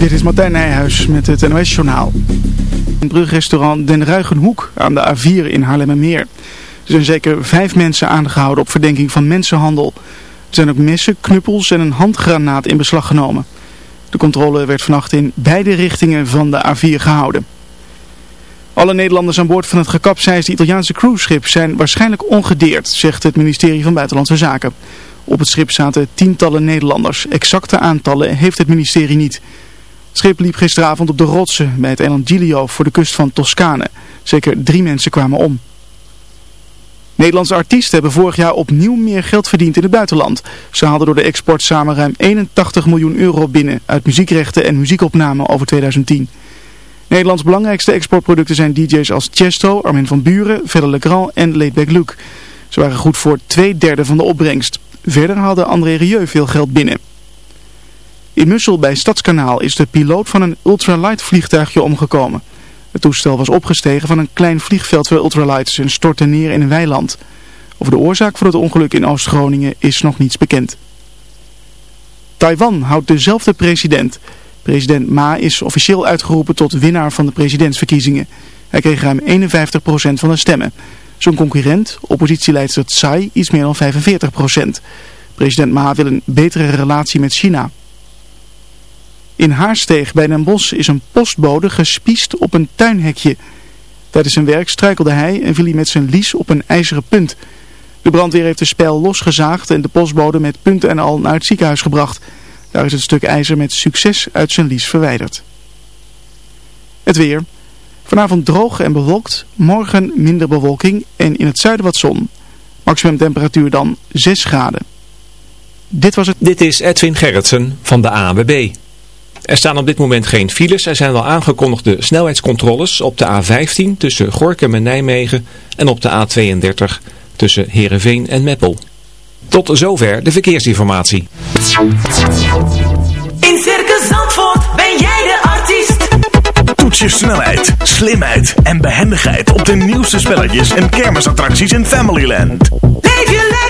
Dit is Martijn Nijhuis met het NOS-journaal. Een brugrestaurant Den Ruigenhoek aan de A4 in Haarlemmermeer. Er zijn zeker vijf mensen aangehouden op verdenking van mensenhandel. Er zijn ook messen, knuppels en een handgranaat in beslag genomen. De controle werd vannacht in beide richtingen van de A4 gehouden. Alle Nederlanders aan boord van het gekapseisde Italiaanse cruiseschip zijn waarschijnlijk ongedeerd, zegt het ministerie van Buitenlandse Zaken. Op het schip zaten tientallen Nederlanders. Exacte aantallen heeft het ministerie niet. Schip liep gisteravond op de rotsen bij het eiland Giglio voor de kust van Toscane. Zeker drie mensen kwamen om. Nederlandse artiesten hebben vorig jaar opnieuw meer geld verdiend in het buitenland. Ze haalden door de export samen ruim 81 miljoen euro binnen uit muziekrechten en muziekopnamen over 2010. Nederlands belangrijkste exportproducten zijn DJ's als Chesto, Armin van Buren, Verder Legrand en Laidback Luke. Ze waren goed voor twee derde van de opbrengst. Verder haalde André Rieu veel geld binnen. In Mussel bij Stadskanaal is de piloot van een ultralight vliegtuigje omgekomen. Het toestel was opgestegen van een klein vliegveld voor ultralights en stortte neer in een weiland. Over de oorzaak van het ongeluk in Oost-Groningen is nog niets bekend. Taiwan houdt dezelfde president. President Ma is officieel uitgeroepen tot winnaar van de presidentsverkiezingen. Hij kreeg ruim 51% van de stemmen. Zijn concurrent, oppositieleidster Tsai, iets meer dan 45%. President Ma wil een betere relatie met China. In Haarsteeg bij Den Bosch is een postbode gespiest op een tuinhekje. Tijdens zijn werk struikelde hij en viel hij met zijn lies op een ijzeren punt. De brandweer heeft de spijl losgezaagd en de postbode met punten en al naar het ziekenhuis gebracht. Daar is het stuk ijzer met succes uit zijn lies verwijderd. Het weer. Vanavond droog en bewolkt, morgen minder bewolking en in het zuiden wat zon. Maximum temperatuur dan 6 graden. Dit was het. Dit is Edwin Gerritsen van de ANWB. Er staan op dit moment geen files. Er zijn wel aangekondigde snelheidscontroles op de A15 tussen Gorkum en Nijmegen en op de A32 tussen Heerenveen en Meppel. Tot zover de verkeersinformatie. In Circus Zandvoort ben jij de artiest. Toets je snelheid, slimheid en behendigheid op de nieuwste spelletjes en kermisattracties in Familyland. Leef je lekker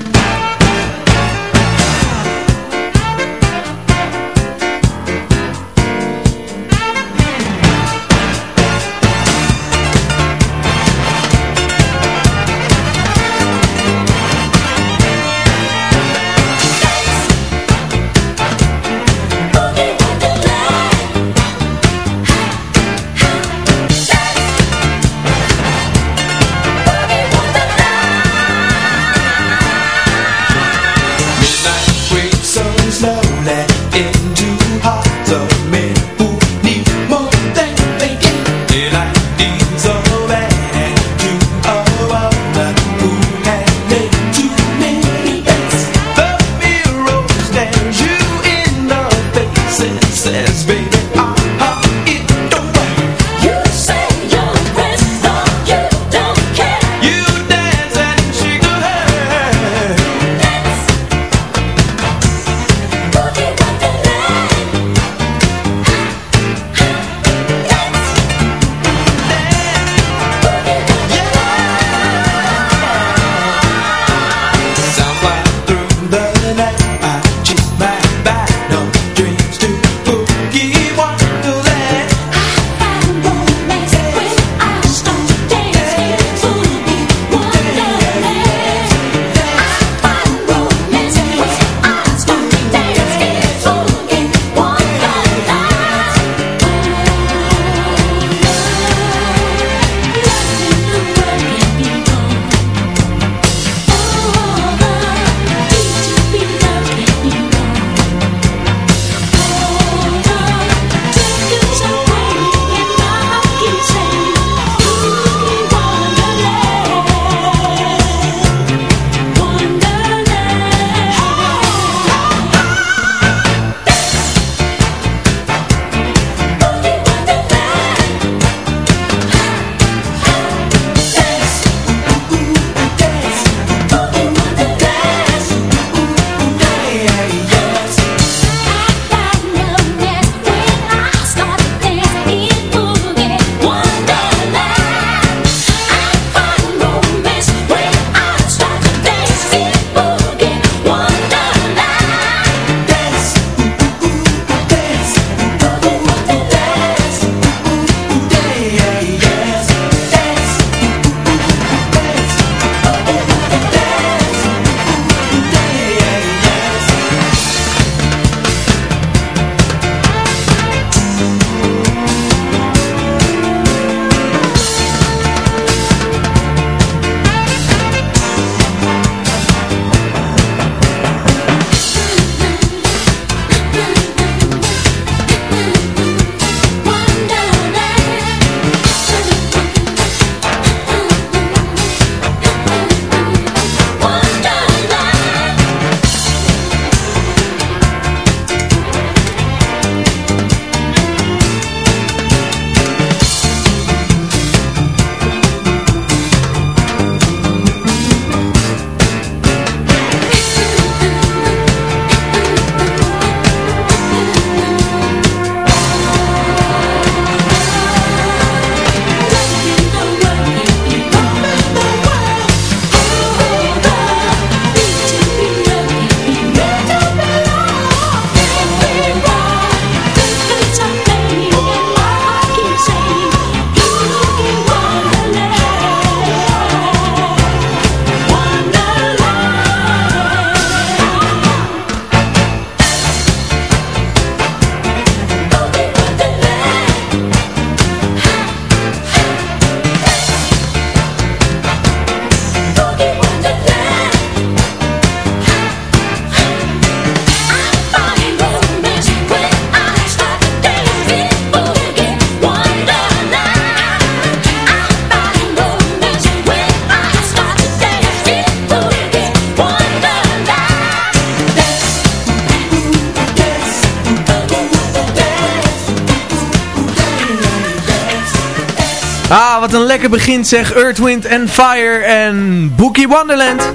Lekker begin zeg. Earth, Wind and Fire en Bookie Wonderland.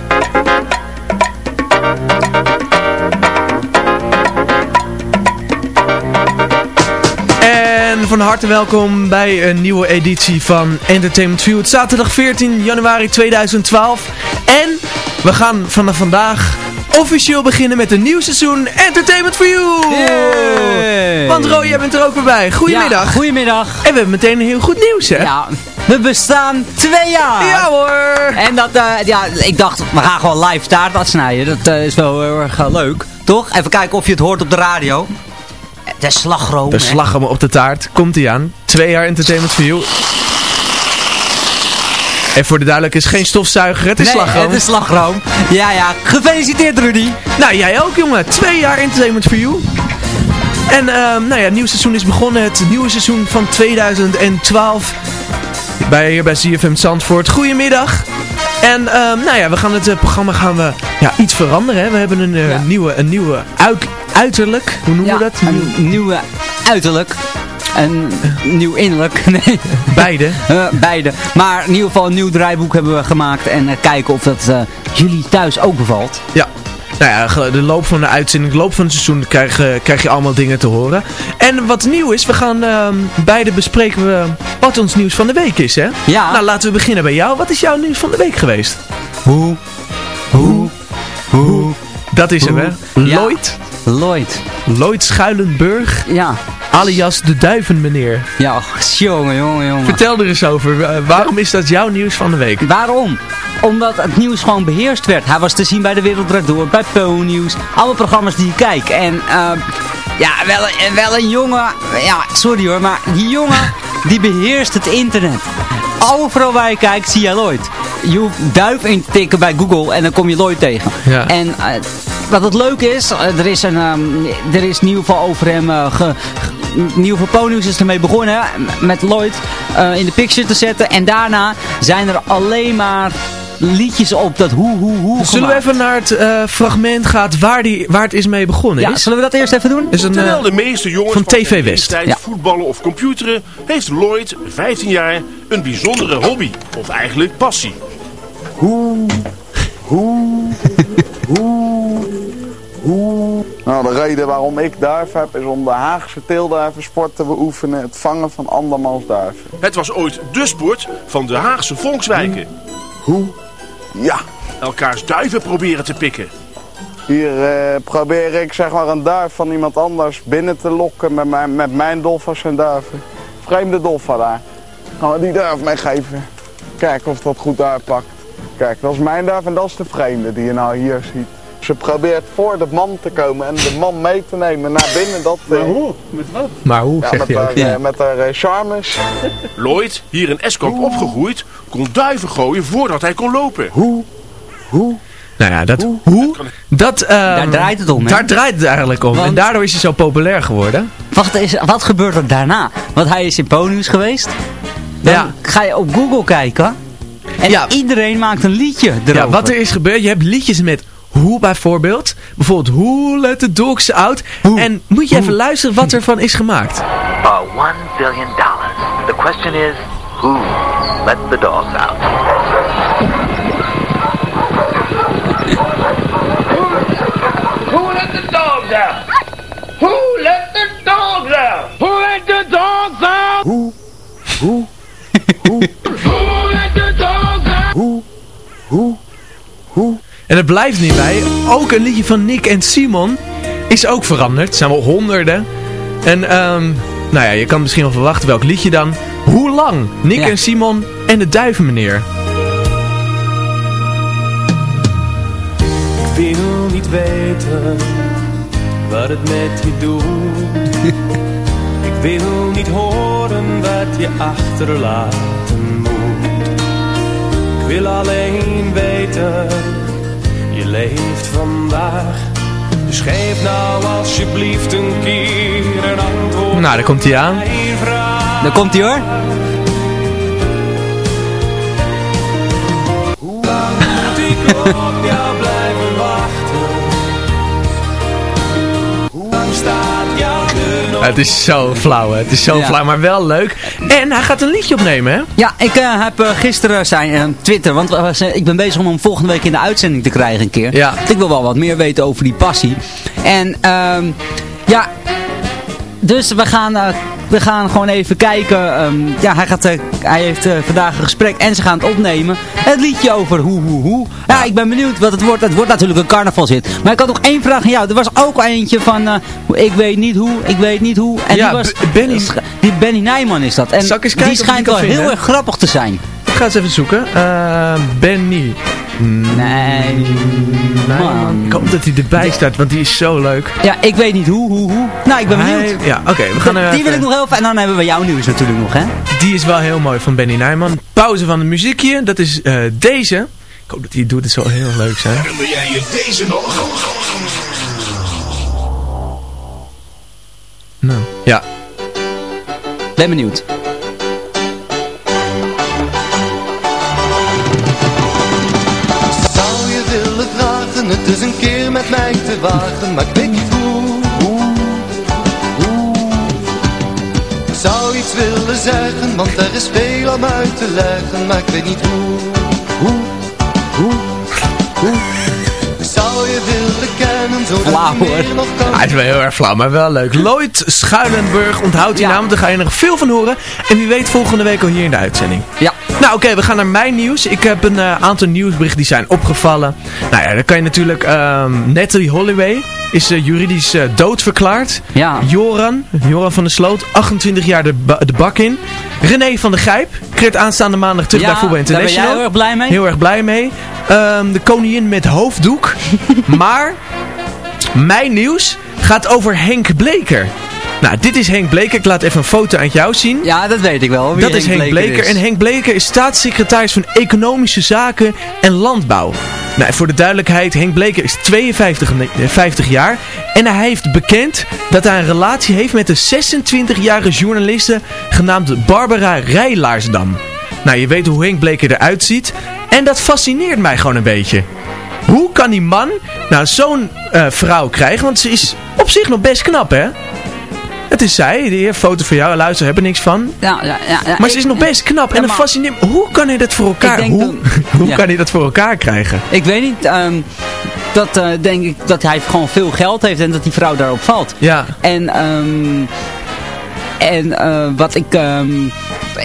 En van harte welkom bij een nieuwe editie van Entertainment View. Het is zaterdag 14 januari 2012. En we gaan vanaf vandaag officieel beginnen met een nieuw seizoen Entertainment for You. Yay. Want Ro, jij bent er ook weer bij. Goedemiddag. Ja, goedemiddag. En we hebben meteen een heel goed nieuws, hè? Ja, we bestaan twee jaar. Ja, hoor. En dat, eh, ja, ik dacht, we gaan gewoon live taart afsnijden. Dat eh, is wel heel erg eh, leuk. Toch? Even kijken of je het hoort op de radio. De slagroom. De slagroom op de taart. Komt ie aan. Twee jaar Entertainment for You. En voor de duidelijkheid is geen stofzuiger, het is nee, slagroom. het is slagroom. Ja, ja. Gefeliciteerd, Rudy. Nou, jij ook, jongen. Twee jaar Entertainment for You. En, ehm, nou ja, het nieuwe seizoen is begonnen. Het nieuwe seizoen van 2012. Bij, hier bij CFM Zandvoort. Goedemiddag. En, ehm, nou ja, we gaan het eh, programma gaan we, ja, iets veranderen. Hè. We hebben een, eh, Ja. nieuwe, een nieuwe uit, uiterlijk. Hoe noemen Ja, we dat? een nieuwe uiterlijk. Een nieuw innerlijk. Nee. Beide. Eh, beide. Maar in ieder geval een nieuw draaiboek hebben we gemaakt. En kijken of dat jullie thuis ook bevalt. Ja. Nou ja, de loop van de uitzending, de loop van het seizoen krijg, krijg je allemaal dingen te horen. En wat nieuw is, we gaan ehm, beide bespreken we wat ons nieuws van de week is, hè? Ja. Nou, laten we beginnen bij jou. Wat is jouw nieuws van de week geweest? Hoe? Hoe? Hoe? Dat is hem, hè? Ja. Lloyd. Lloyd. Lloyd Schuilenburg, Ja. alias de duivenmeneer. Ja, jongen, jongen, jongen. Vertel er eens over. Eh, waarom is dat jouw nieuws van de week? Waarom? Omdat het nieuws gewoon beheerst werd. Hij was te zien bij De Wereld Door, bij Po Nieuws. Alle programma's die je kijkt. En eh, ja, wel, een- wel een jongen... Ja, sorry hoor, maar die jongen die beheerst het internet. Overal waar je kijkt zie je Lloyd. Je hoeft duif in te tikken bij Google en dan kom je Lloyd tegen. Ja. En eh, wat het leuke is, eh, er is, een, ehm, er is in ieder geval over hem... eh, ge, in ieder geval Po-nieuws is ermee begonnen met Lloyd eh, in de picture te zetten. En daarna zijn er alleen maar liedjes op dat hoe, hoe, hoe Zullen we even naar het eh, fragment gaan waar, die, waar het is mee begonnen Ja, is? zullen we dat eerst even doen? is een, Terwijl de meeste jongens van TV West. tijd Ja. voetballen of computeren, heeft Lloyd, 15 jaar, een bijzondere hobby. Of eigenlijk passie. Nou, de reden waarom ik duif heb is om de Haagse teelduivensport te beoefenen, het vangen van andermans duiven. Het was ooit de sport van de Haagse volkswijken. Hoe? Ja, Elkaars duiven proberen te pikken. hier eh, probeer ik zeg maar een duif van iemand anders binnen te lokken met mijn, met mijn dolfers en duiven. Vreemde dolfa daar. Gaan we die duif meegeven. Kijken of dat goed uitpakt. Kijk, dat is mijn duif en dat is de vreemde die je nou hier ziet. Ze probeert voor de man te komen en de man mee te nemen naar binnen. Dat, eh, Maar hoe, ja, zegt met hij ook. haar, eh, met haar eh, charmes. Lloyd, hier in Eskamp opgegroeid, kon duiven gooien voordat hij kon lopen. Hoe? Hoe? Nou ja, dat hoe, dat... ehm, Daar draait het om, hè? Daar draait het eigenlijk om. Want- En daardoor is hij zo populair geworden. Wat, is, wat gebeurt er daarna? Want hij is in Po-nieuws geweest. Dan Ja. ga je op Google kijken. En Ja. iedereen maakt een liedje erover. Ja, wat er is gebeurd, je hebt liedjes met hoe bijvoorbeeld. Bijvoorbeeld hoe let the dogs out. En moet je even luisteren wat er van is gemaakt. For one billion dollars. The question is, who let the dogs out? Who let the dogs out? Who let the dogs out? Who let the dogs out? Hoe? Hoe? Who let the dogs out? Hoe? Hoe? Hoe? En het blijft niet bij. Ook een liedje van Nick en Simon is ook veranderd. Het zijn wel honderden. En ehm, nou ja, je kan misschien wel verwachten welk liedje dan. Hoe lang? Nick Ja. en Simon en de duivenmeneer. Ik wil niet weten wat het met je doet. Ik wil niet horen wat je achterlaten moet. Ik wil alleen weten, je leeft vandaag. Dus geef nou alsjeblieft een keer een antwoord. Nou, daar komt hij aan. Daar komt hij hoor. Moet ik Het is zo flauw, hè. Het is zo Ja. flauw, maar wel leuk. En hij gaat een liedje opnemen, hè? Ja, ik eh, heb eh, gisteren zijn eh, Twitter, want ik ben bezig om hem volgende week in de uitzending te krijgen een keer. Ja. Ik wil wel wat meer weten over die passie. En ehm ja, dus we gaan, we gaan gewoon even kijken. ehm, ja, hij, gaat, eh, hij heeft eh, vandaag een gesprek en ze gaan het opnemen. Het liedje over hoe, hoe, hoe. Ja, ik ben benieuwd wat het wordt. Het wordt natuurlijk een carnavalshit. Maar ik had nog één vraag aan jou. Er was ook eentje van, eh, ik weet niet hoe, ik weet niet hoe. En Ja, die was, Benny- die Benny Nijman is dat. En die schijnt wel heel erg grappig te zijn. Ik ga eens even zoeken. Benny. Nee. Man. Ik hoop dat hij erbij staat, want die is zo leuk. Ja, ik weet niet hoe, hoe, hoe. Nou, ik ben Hij- benieuwd. Ja, oké. we gaan er die wil ik nog heel even. En dan hebben we jouw nieuws natuurlijk nog, hè? Die is wel heel mooi van Benny Nijman. Pauze van het muziekje. Dat is eh, deze. Ik hoop dat hij het doet. Het zal heel leuk zijn. Wil jij je deze nog? Nou, ja. Ben benieuwd. Het is een keer met mij te wagen, maar ik weet niet hoe. hoe, hoe. Ik zou iets willen zeggen, want er is veel om uit te leggen, maar ik weet niet hoe. hoe, hoe, hoe. Flauw, hoor. Hij is wel heel erg flauw, maar wel leuk. Lloyd Schuilenburg, onthoud die naam, want daar ga je nog veel van horen. En wie weet volgende week al hier in de uitzending. Ja. Nou oké, we gaan naar mijn nieuws. Ik heb een eh, aantal nieuwsberichten die zijn opgevallen. Nou ja, dan kan je natuurlijk... ehm Natalie Holloway is eh, juridisch eh, doodverklaard. Ja. Joran, Joran van der Sloot, 28 jaar de, ba- de bak in. René van der Gijp, keert aanstaande maandag terug Ja, bij Voetbal daar ben jij International. heel erg blij mee? Heel erg blij mee. Ehm, de koningin met hoofddoek. maar mijn nieuws gaat over Henk Bleker. Nou, dit is Henk Bleker. Ik laat even een foto aan jou zien. Ja, dat weet ik wel. Dat is Henk Bleker. is. En Henk Bleker is staatssecretaris van Economische Zaken en Landbouw. Nou, voor de duidelijkheid, Henk Bleker is 52 ne- eh, 50 jaar. En hij heeft bekend dat hij een relatie heeft met een 26-jarige journaliste genaamd Barbara Rijlaarsdam. Nou, je weet hoe Henk Bleker eruit ziet. En dat fascineert mij gewoon een beetje. Hoe kan die man nou zo'n eh, vrouw krijgen? Want ze is op zich nog best knap, hè? Het is zij, die heeft foto van jou. Luister, hebben er niks van. Ja, ja, ja, ja, Maar ze is nog best knap. En maar- fascineert me, Hoe kan hij dat voor elkaar? Hoe, hoe Ja. kan hij dat voor elkaar krijgen? Ik weet niet, ehm, dat eh, denk ik dat hij gewoon veel geld heeft en dat die vrouw daarop valt. Ja. En, ehm, en eh, wat ik, ehm,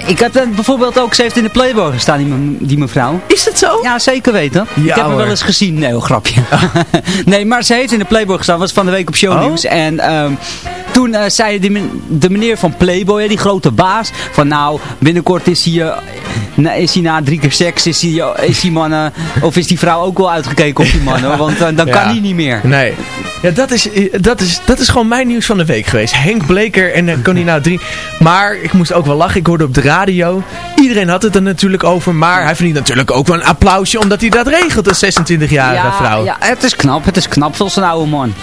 ik heb dat bijvoorbeeld ook, ze heeft in de Playboy gestaan, die, me- die mevrouw. Is dat zo? Ja, zeker weten. Ja, ik heb hoor. wel eens gezien. Nee, een grapje. nee, maar ze heeft in de Playboy gestaan, was van de week op shownieuws. Oh. En ehm, toen eh, zei de, de meneer van Playboy, die grote baas, van nou, binnenkort is hij, eh, na, is hij na drie keer seks, is die, is die man, eh, of is die vrouw ook wel uitgekeken op die man, hoor, want eh, dan Ja. kan hij niet meer. Nee. Ja, dat is, eh, dat, is, dat is gewoon mijn nieuws van de week geweest. Henk Bleker en Konina 3. Maar ik moest ook wel lachen. Ik hoorde op de radio. Iedereen had het er natuurlijk over. Maar hij verdient natuurlijk ook wel een applausje. Omdat hij dat regelt, een 26-jarige vrouw. ja, het is knap, het is knap zoals een oude man.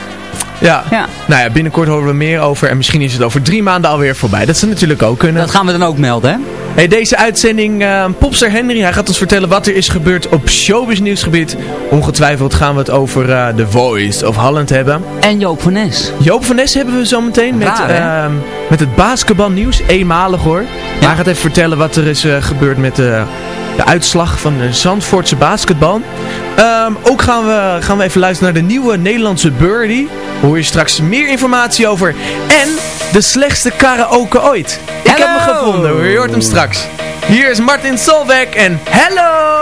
Ja. Ja. Nou ja, binnenkort horen we meer over. En misschien is het over drie maanden alweer voorbij. Dat zou natuurlijk ook kunnen. Dat gaan we dan ook melden, hè? Hey, deze uitzending, eh, Popster Henry, hij gaat ons vertellen wat er is gebeurd op showbiz nieuwsgebied. Ongetwijfeld gaan we het over eh, The Voice of Holland hebben. En Joop van Nes. Joop van Nes hebben we zo meteen met, Raar, hè? Met het basketbalnieuws. Eenmalig hoor. Maar hij gaat even vertellen wat er is eh, gebeurd met de, de uitslag van de Zandvoortse basketbal. Ehm, ook gaan we, gaan we even luisteren naar de nieuwe Nederlandse Birdie. Hoor je straks meer informatie over. En de slechtste karaoke ooit. Ik heb hem gevonden hoor. Je hoort hem straks. Hier is Martin Solveig en Hello!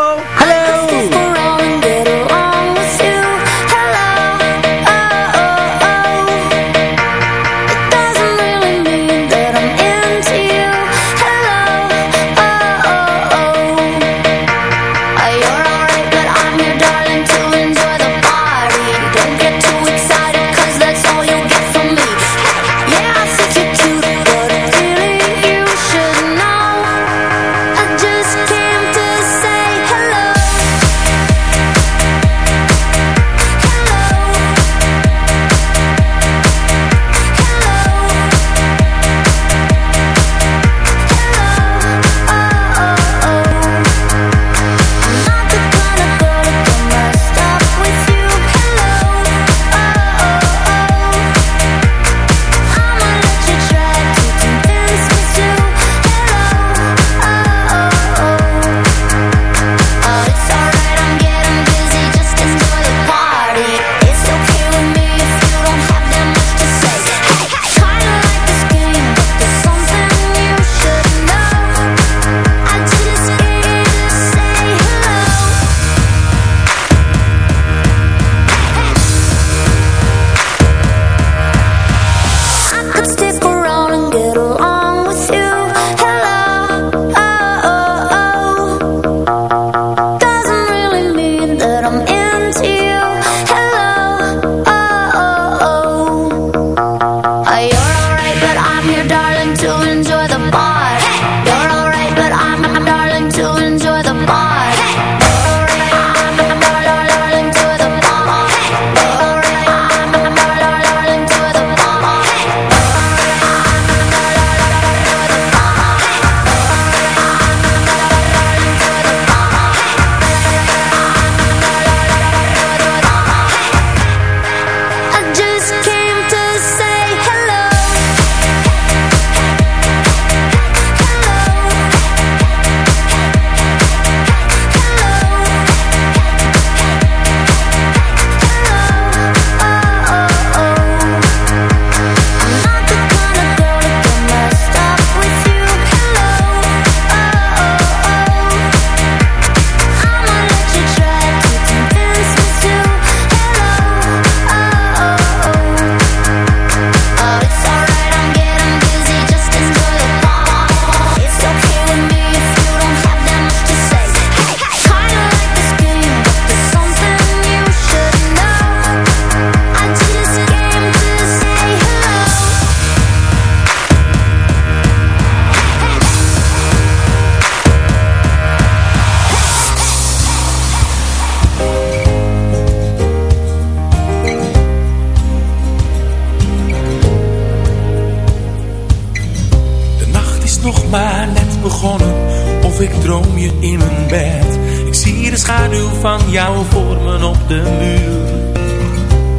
ik droom je in mijn bed. Ik zie de schaduw van jouw vormen op de muur.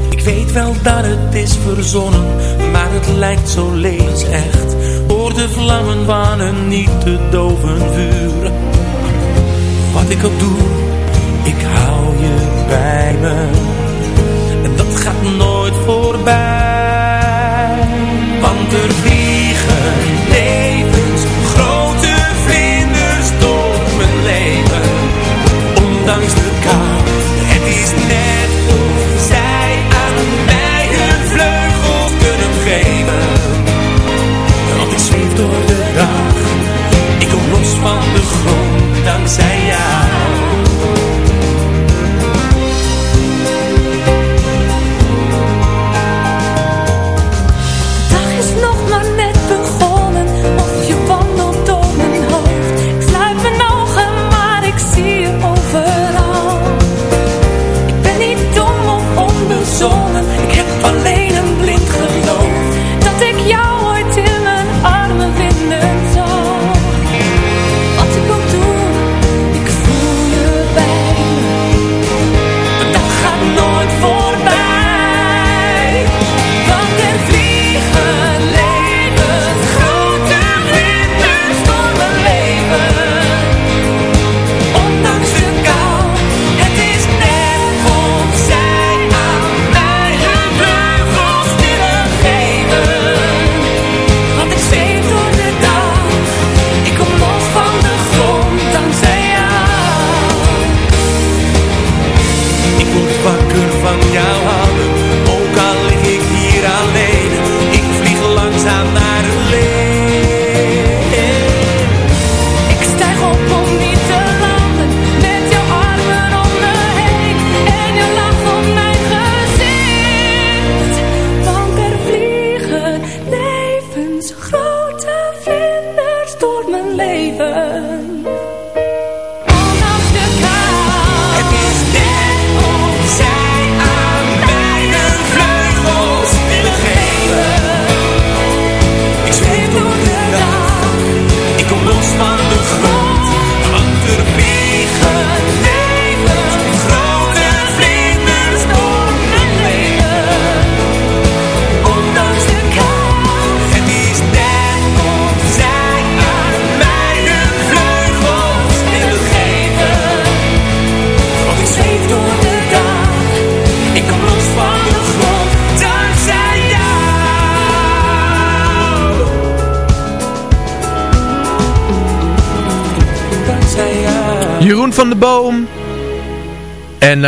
Ik weet wel dat het is verzonnen, maar het lijkt zo levensecht. Hoor de vlammen van een niet te doven vuur. Wat ik ook doe, ik hou je bij me. En dat gaat nooit voorbij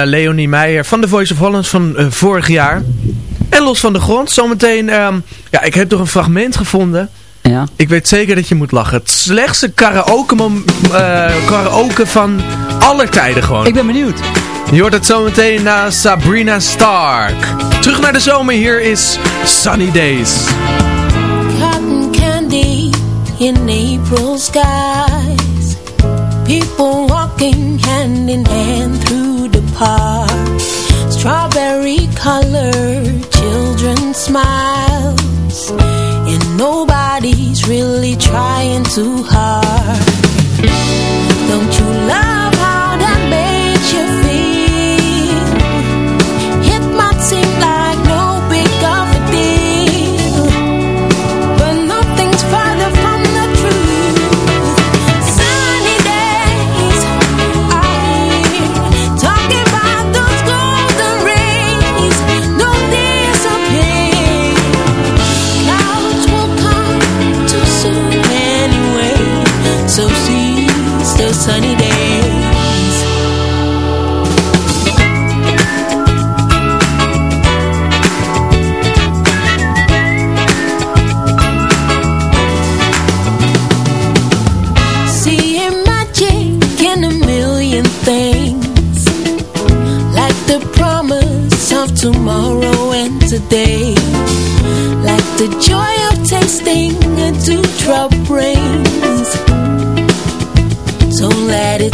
Leonie Meijer van de Voice of Holland van eh, vorig jaar. En los van de grond, zometeen... Um, ja, ik heb toch een fragment gevonden. Ja. Ik weet zeker dat je moet lachen. Het slechtste karaoke, uh, karaoke van aller tijden gewoon. Ik ben benieuwd. Je hoort het zometeen na Sabrina Stark. Terug naar de zomer, hier is Sunny Days. Cotton candy in April skies. People walking hand in hand park Strawberry colored children's smiles. And nobody's really trying too hard. Don't you love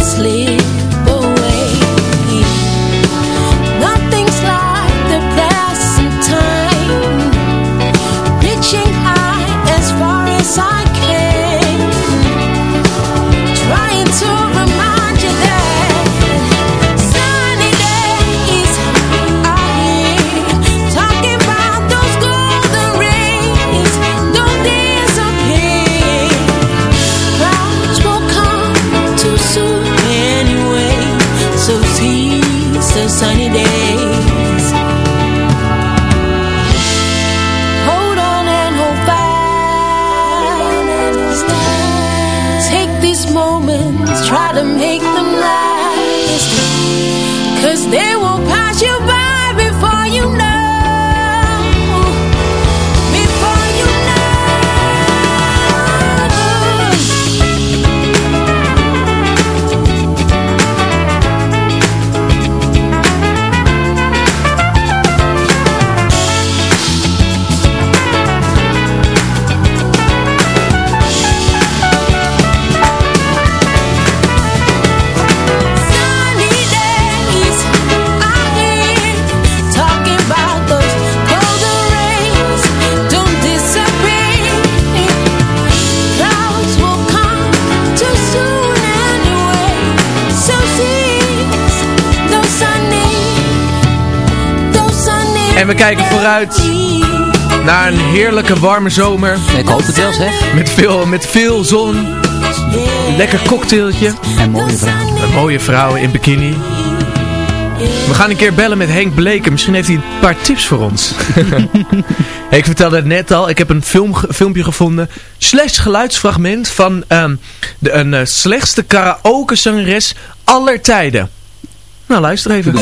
sleep. En we kijken vooruit naar een heerlijke warme zomer. Ik hoop het wel zeg. Met veel, met veel zon. Lekker cocktailtje. En mooie vrouwen. Een mooie vrouwen in bikini. We gaan een keer bellen met Henk Bleken. Misschien heeft hij een paar tips voor ons. Hey, ik vertelde het net al. Ik heb een film, filmpje gevonden. Slash geluidsfragment van ehm, de, een eh, slechtste karaoke zangeres aller tijden. Nou, luister even.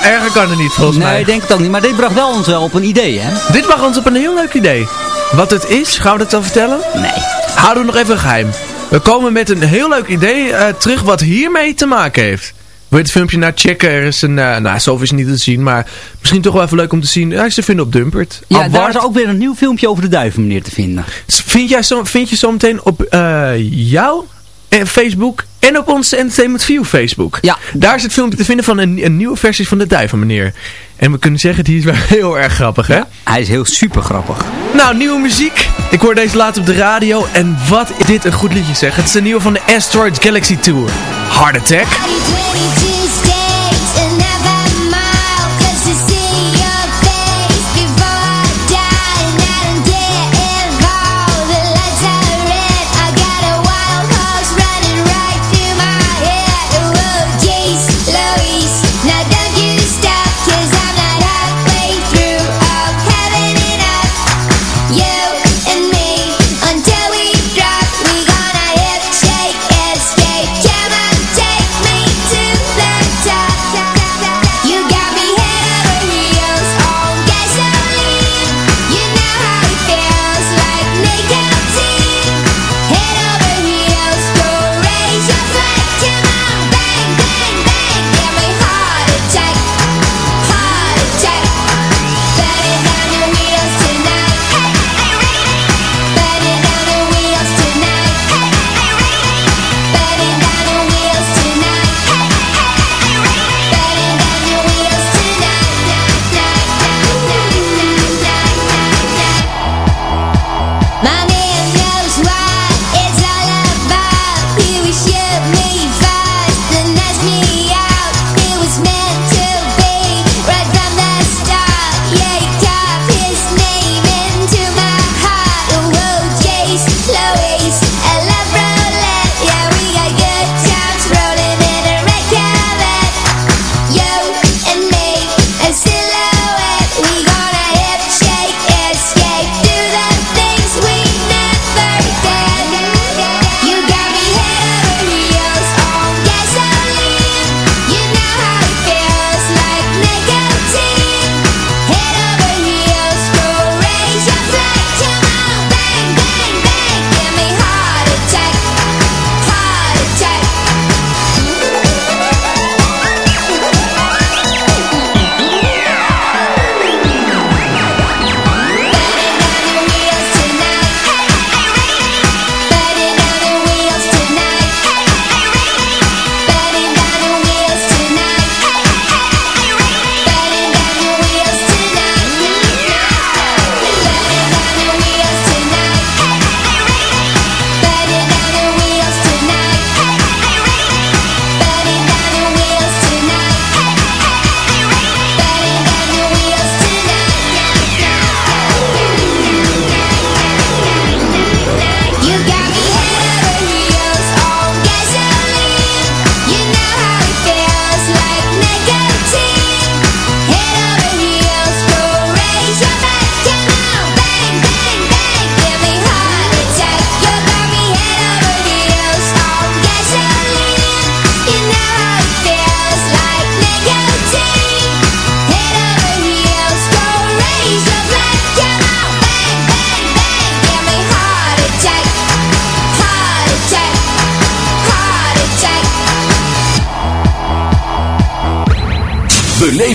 Nou, erger kan het niet volgens nee, mij. ik denk het ook niet. Maar dit bracht wel ons wel op een idee, hè? Dit mag ons op een heel leuk idee. Wat het is, gaan we dat al vertellen? Nee. Houden we nog even geheim. We komen met een heel leuk idee eh, terug wat hiermee te maken heeft. Wil je het filmpje nou checken? Er is een, eh, nou zoveel is niet te zien, maar misschien toch wel even leuk om te zien. Hij is te vinden op Dumpert. Ja, daar is ook weer een nieuw filmpje over de duiven, meneer, te vinden. Vind, jij zo, vind je zo meteen op eh jouw eh, Facebook en op onze Entertainment View Facebook? Ja. Daar is het filmpje te vinden van een, een nieuwe versie van de duiven, meneer. En we kunnen zeggen, die is wel heel erg grappig, hè? Hij is heel super grappig. Nou, nieuwe muziek. Ik hoor deze later op de radio. En wat is dit een goed liedje zeg. Het is een nieuwe van de Asteroid Galaxy Tour. Heart Attack.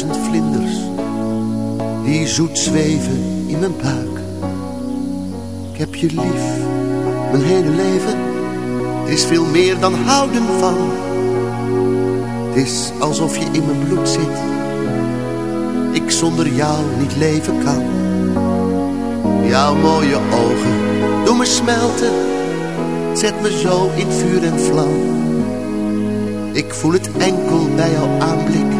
Honderdduizend vlinders, die zoet zweven in mijn buik. Ik heb je lief, mijn hele leven, het is veel meer dan houden van. Het is alsof je in mijn bloed zit, ik zonder jou niet leven kan. Jouw mooie ogen doen me smelten, zet me zo in vuur en vlam. Ik voel het enkel bij jouw aanblik,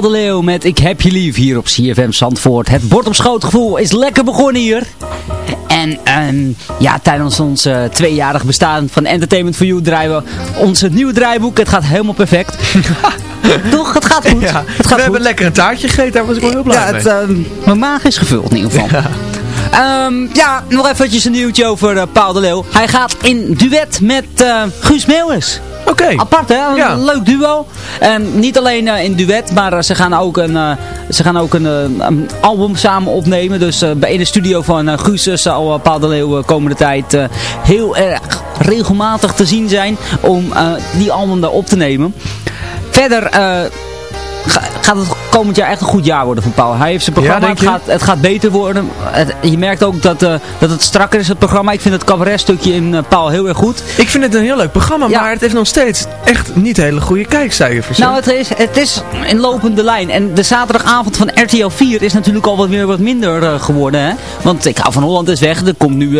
Paul de Leeuw met Ik heb je lief hier op CFM Zandvoort. Het bord op schoot gevoel is lekker begonnen hier. En ehm, ja, tijdens ons eh, tweejarig bestaan van Entertainment for You draaien we ons nieuwe draaiboek. Het gaat helemaal perfect. Toch? Het gaat goed. Ja. Het gaat We hebben lekker een taartje gegeten, daar was ik wel heel blij Ja, mee. het, ehm, mijn maag is gevuld in ieder geval. Ja. Ehm, ja, nog eventjes een nieuwtje over eh, Paul de Leeuw. Hij gaat in duet met eh, Guus Meeuwis. Oké. Apart hè, een Ja. leuk duo. En niet alleen eh, in duet, maar eh, ze gaan ook een, eh, ze gaan ook een, een album samen opnemen. Dus bij in de studio van Guus zal uh, Paul de Leeuw komende tijd heel erg regelmatig te zien zijn om die album daar op te nemen. Verder ga- gaat het komend jaar echt een goed jaar worden voor Paul. Hij heeft zijn programma, het, je? gaat, het gaat beter worden. Het- je merkt ook dat, eh, dat het strakker is, het programma. Ik vind het cabaretstukje in eh, Paul heel erg goed. Ik vind het een heel leuk programma, maar het heeft nog steeds echt niet hele goede kijkcijfers. Nou, het is, het is een lopende lijn. En de zaterdagavond van RTL 4 is natuurlijk al wat weer wat minder eh, geworden. Hè? Want ik hou van Holland is weg. Er komt nu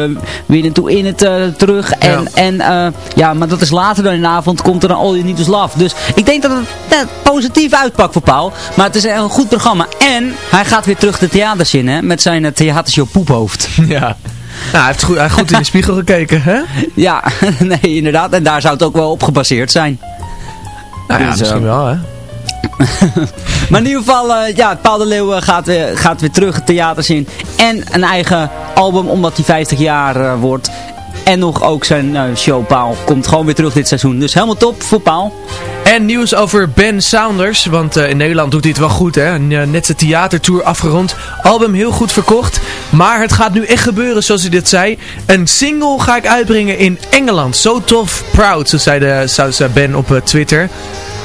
weer naartoe in het terug. En, Ja. en ja, maar dat is later dan in de avond komt er een All You Need Is Love. Dus ik denk dat het positief uitpakt voor Paul. Maar het is een goed programma. En hij gaat weer terug de theaters in hè? met zijn eh, theatershow Poephoofd. Ja. Nou, hij heeft goed, hij heeft goed in de spiegel gekeken, hè? Ja, nee, inderdaad. En daar zou het ook wel op gebaseerd zijn. Nou ja, Dus, misschien eh, wel, hè? Maar in ieder geval, eh, ja, Paul de Leeuw eh, gaat, weer, gaat weer terug het theaters in. En een eigen album, omdat hij 50 jaar eh, wordt. En nog ook zijn eh, show Paul komt gewoon weer terug dit seizoen. Dus helemaal top voor Paul. En nieuws over Ben Saunders, want eh, in Nederland doet hij het wel goed, hè? Eh, Net zijn theatertour afgerond, album heel goed verkocht. Maar het gaat nu echt gebeuren, zoals hij dit zei. Een single ga ik uitbrengen in Engeland. Zo tof, proud, zo zei, de, zo Ben op Twitter.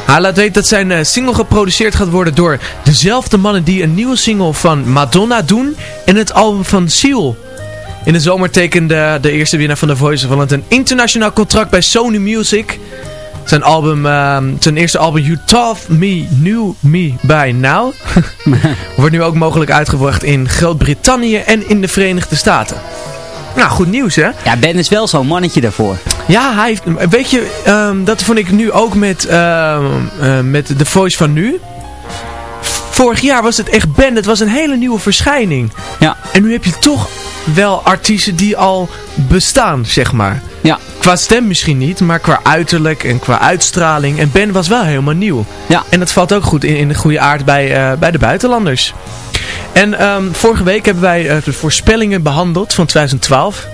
Hij laat weten dat zijn single geproduceerd gaat worden door dezelfde mannen die een nieuwe single van Madonna doen en het album van Seal. In de zomer tekende de eerste winnaar van The Voice of Holland een internationaal contract bij Sony Music. Zijn album, ehm, zijn eerste album You Taught Me, Knew Me By Now, wordt nu ook mogelijk uitgebracht in Groot-Brittannië en in de Verenigde Staten. Nou, goed nieuws hè? Ja, Ben is wel zo'n mannetje daarvoor. Ja, hij heeft, weet je, ehm, dat vond ik nu ook met, ehm, eh, met The Voice van nu. Vorig jaar was het echt Ben, het was een hele nieuwe verschijning. Ja. En nu heb je toch wel artiesten die al bestaan, zeg maar. Ja. Qua stem misschien niet, maar qua uiterlijk en qua uitstraling. En Ben was wel helemaal nieuw. Ja. En dat valt ook goed in, in de goede aard bij, eh, bij de buitenlanders. En ehm, vorige week hebben wij eh, de voorspellingen behandeld van 2012.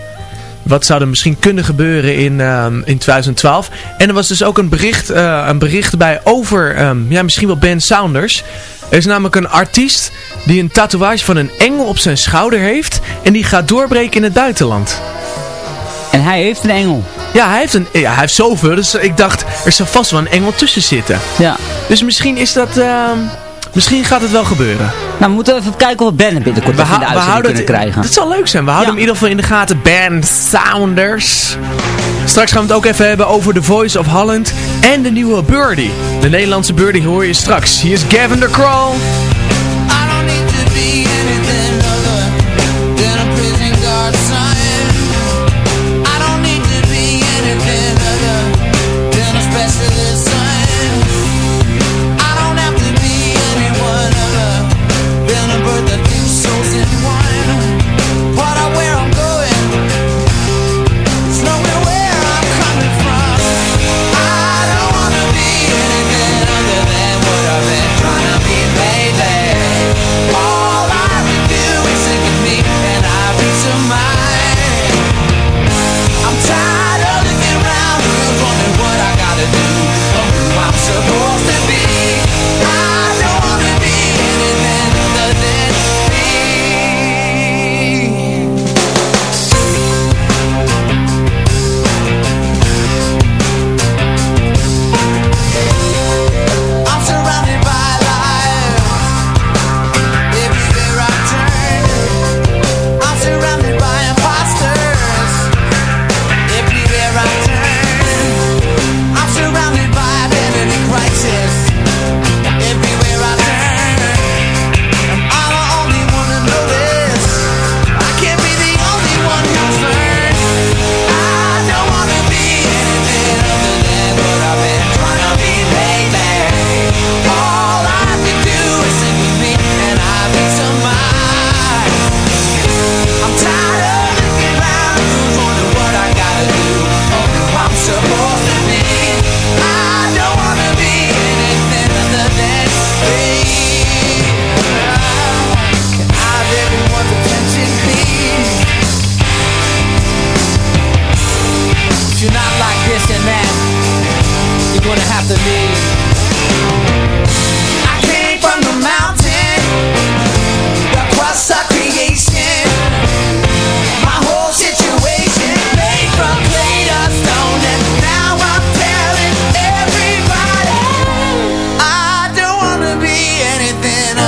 Wat zou er misschien kunnen gebeuren in, ehm, in 2012. En er was dus ook een bericht, eh, een bericht bij over ehm, ja, misschien wel Ben Saunders. Er is namelijk een artiest die een tatoeage van een engel op zijn schouder heeft. En die gaat doorbreken in het buitenland. En hij heeft een engel. Ja, hij heeft, een, ja, hij heeft zoveel. Dus ik dacht, er zou vast wel een engel tussen zitten. Ja. Dus misschien is dat... ehm, misschien gaat het wel gebeuren. Nou, we moeten even kijken of we Ben binnenkort We, in de we uitzending houden kunnen het, krijgen. Dat zal leuk zijn. We houden Ja. hem in ieder geval in de gaten. Ben Saunders. Straks gaan we het ook even hebben over The Voice of Holland. En de nieuwe Birdie. De Nederlandse Birdie hoor je straks. Hier is Gavin de Crawl.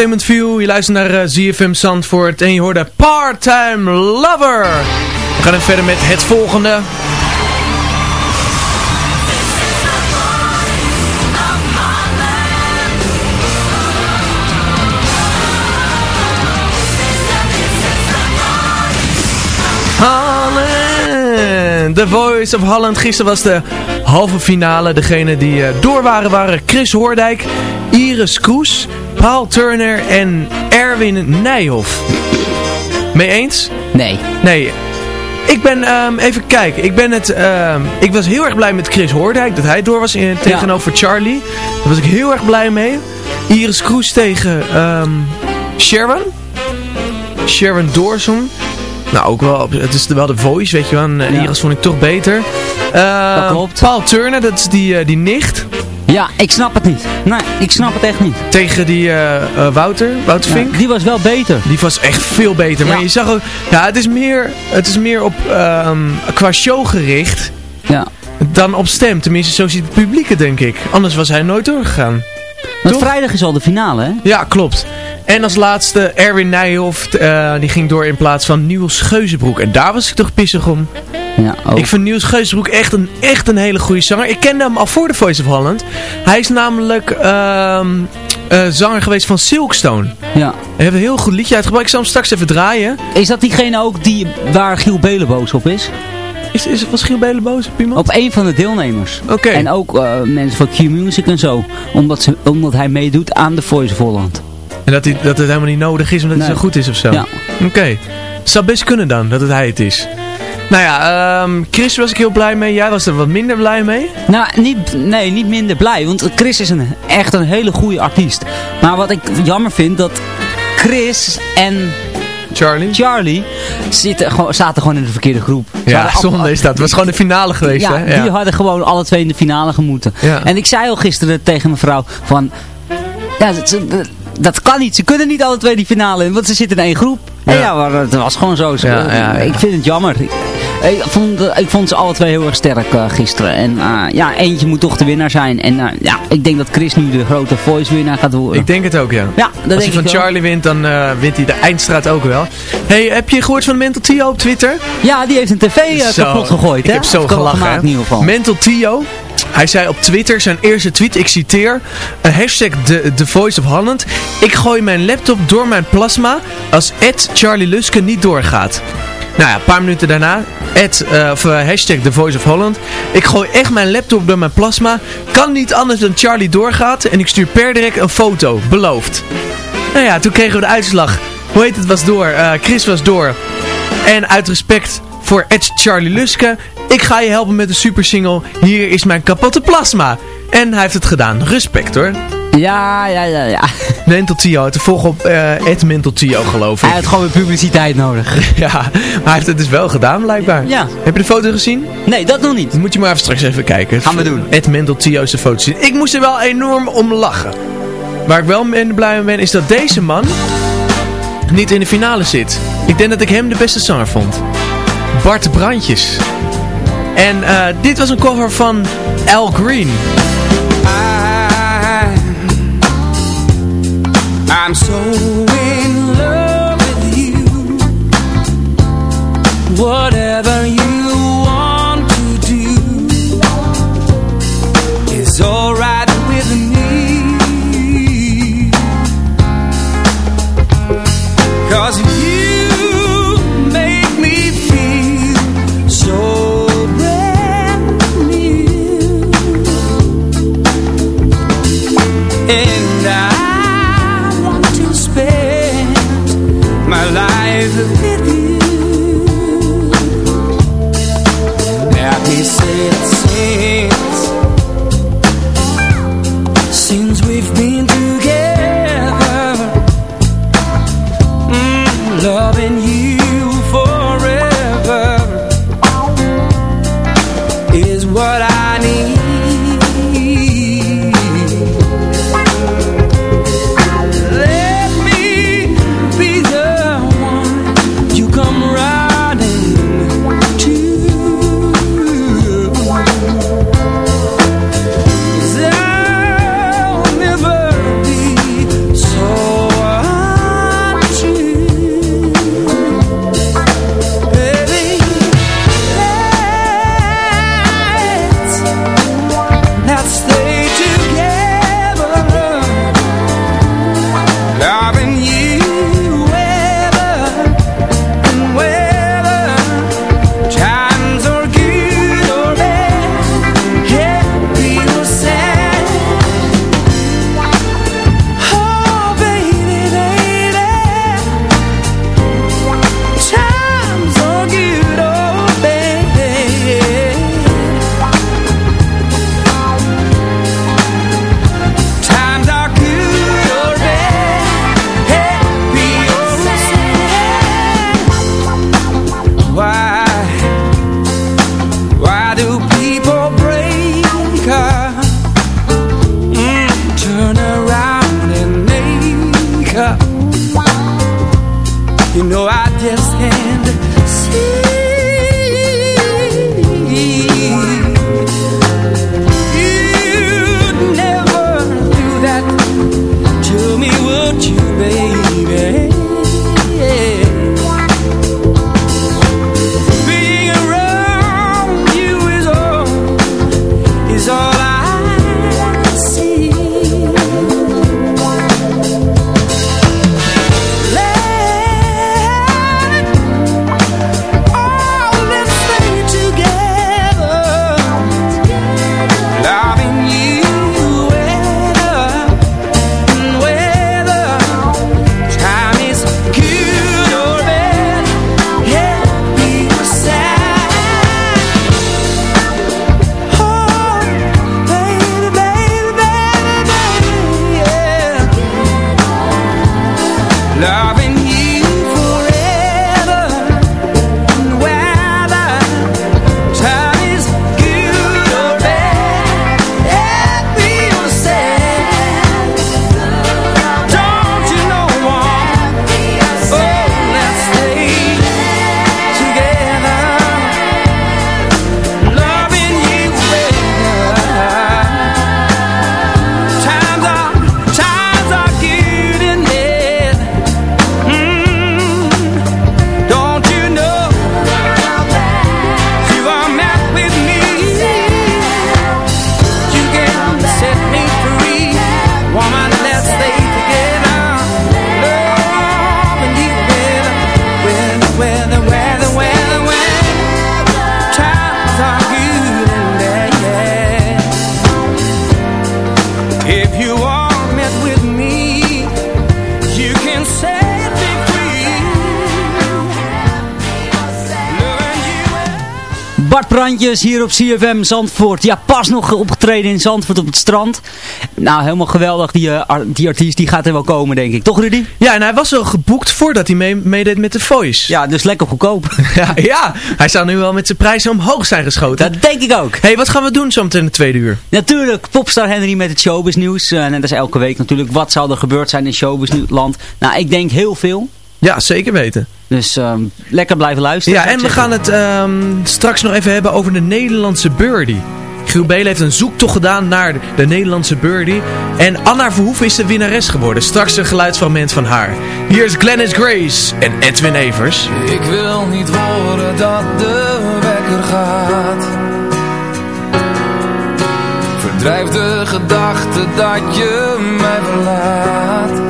Entertainment View. Je luistert naar eh, ZFM Zandvoort en je hoorde Part-Time Lover. We gaan even verder met het volgende. Holland. The Voice of Holland. Gisteren was de halve finale. Degene die eh, door waren waren Chris Hoordijk, Iris Kroes, Paul Turner en Erwin Nijhoff. Mee eens? Nee. Nee. Ik ben, ehm, even kijken, ik ben het, ehm, ik was heel erg blij met Chris Hoordijk, dat hij door was in, tegenover Charlie. Daar was ik heel erg blij mee. Iris Kroes tegen Sharon. Sharon Dawson. Nou, ook wel, het is wel de voice, weet je wel. En eh, Iris vond ik toch beter. Uh, Dat klopt. Paul Turner, dat is die, eh, die nicht. Ja, ik snap het niet. Nee, ik snap het echt niet. Tegen die eh, eh, Wouter, Wouter Ja, Vink. die was wel beter. Die was echt veel beter. Maar Ja. je zag ook, ja, het is meer, het is meer op, ehm, qua show gericht Ja. dan op stem. Tenminste, zo ziet het publiek het, denk ik. Anders was hij nooit doorgegaan. Want Toch? vrijdag is al de finale, hè? Ja, klopt. En als laatste Erwin Nijhoff, eh, die ging door in plaats van Niels Geuzenbroek. En daar was ik toch pissig om. Ja, ook. Ik vind Niels Geuzenbroek echt een, echt een hele goede zanger. Ik kende hem al voor The Voice of Holland. Hij is namelijk ehm, eh, zanger geweest van Silkstone. Ja. Hij heeft een heel goed liedje uitgebracht. Ik zal hem straks even draaien. Is dat diegene ook die, waar Giel Belen boos op is? Is, is, was Giel Belen boos op iemand? Op een van de deelnemers. Oké. En ook eh, mensen van Q-Music en zo. Omdat, ze, omdat hij meedoet aan The Voice of Holland. En dat, hij, dat het helemaal niet nodig is omdat hij zo goed is of zo. Ja. Oké. Zou best kunnen dan, dat het hij het is. Nou ja, ehm, Chris was ik heel blij mee. Jij was er wat minder blij mee. Nou, niet, nee, niet minder blij. Want Chris is een, echt een hele goede artiest. Maar wat ik jammer vind, dat Chris en Charlie, Charlie zitten, gewoon, zaten gewoon in de verkeerde groep. Ze Ja, zonde is dat. Het was gewoon de finale geweest, ja, hè? die hadden gewoon alle twee in de finale gemoeten. Ja. En ik zei al gisteren tegen mijn vrouw van... Ja, dat kan niet. Ze kunnen niet alle twee die finale in, want ze zitten in één groep. Ja. ja, maar het was gewoon zo. Ze- Ja, ja, ja. Ik vind het jammer. Ik, vond, ik vond ze alle twee heel erg sterk eh, gisteren. En eh, ja, eentje moet toch de winnaar zijn. En eh, ja, ik denk dat Chris nu de grote voice winnaar gaat worden. Ik denk het ook, ja. ja, dat Als hij van wel. Charlie wint, dan eh, wint hij de eindstraat ook wel. hey, heb je gehoord van Mental Tio op Twitter? Ja, die heeft een tv eh, kapot gegooid. Ik hè? heb zo gelachen. gemaakt in ieder geval. Mental Tio. Hij zei op Twitter, zijn eerste tweet, ik citeer, een hashtag the, the Voice of Holland. Ik gooi mijn laptop door mijn plasma als Charlie Luske niet doorgaat. Nou ja, een paar minuten daarna, eh, eh, hashtag The Voice of Holland. Ik gooi echt mijn laptop door mijn plasma. Kan niet anders dan Charlie doorgaat. En ik stuur per direct een foto. Beloofd. Nou ja, toen kregen we de uitslag. Hoe heet het was door? Eh, Chris was door. En uit respect voor Ed Charlie Luske. Ik ga je helpen met de super single. Hier is mijn kapotte plasma. En hij heeft het gedaan. Respect hoor. Ja, ja, ja, ja. Mental Tio. Te volgen op eh Ed Mental Tio geloof ik. Hij had gewoon weer publiciteit nodig. Ja, maar hij heeft het dus wel gedaan blijkbaar. Ja. Heb je de foto gezien? Nee, dat nog niet. Dan moet je maar even straks even kijken. Gaan we doen. Ed Mental Tio is de foto zien. Ik moest er wel enorm om lachen. Waar ik wel blij mee ben is dat deze man niet in de finale zit. Ik denk dat ik hem de beste zanger vond. Bart Brandjes. En eh, dit was een cover van Al Green. I'm so in love with you. Whatever you mind. Brandjes hier op CFM Zandvoort. Ja, pas nog opgetreden in Zandvoort op het strand. Nou, helemaal geweldig. Die, eh, die artiest die gaat er wel komen, denk ik. Toch, Rudy? Ja, en hij was al geboekt voordat hij mee, meedeed met The Voice. Ja, dus lekker goedkoop. ja, ja, hij zou nu wel met zijn prijzen omhoog zijn geschoten. Dat denk ik ook. hey, wat gaan we doen zometeen in de tweede uur? Natuurlijk, popstar Henry met het showbiz nieuws. En dat is elke week natuurlijk. Wat zou er gebeurd zijn in showbizland? Nou, ik denk heel veel. Ja, zeker weten. Dus ehm, lekker blijven luisteren. Ja, en we zeggen. gaan het ehm, straks nog even hebben over de Nederlandse birdie. Giel Belen heeft een zoektocht gedaan naar de Nederlandse birdie. En Anna Verhoeven is de winnares geworden. Straks een geluidsfragment van haar. Hier is Glennis Grace en Edwin Evers. Ik wil niet horen dat de wekker gaat. Verdrijf de gedachte dat je mij verlaat.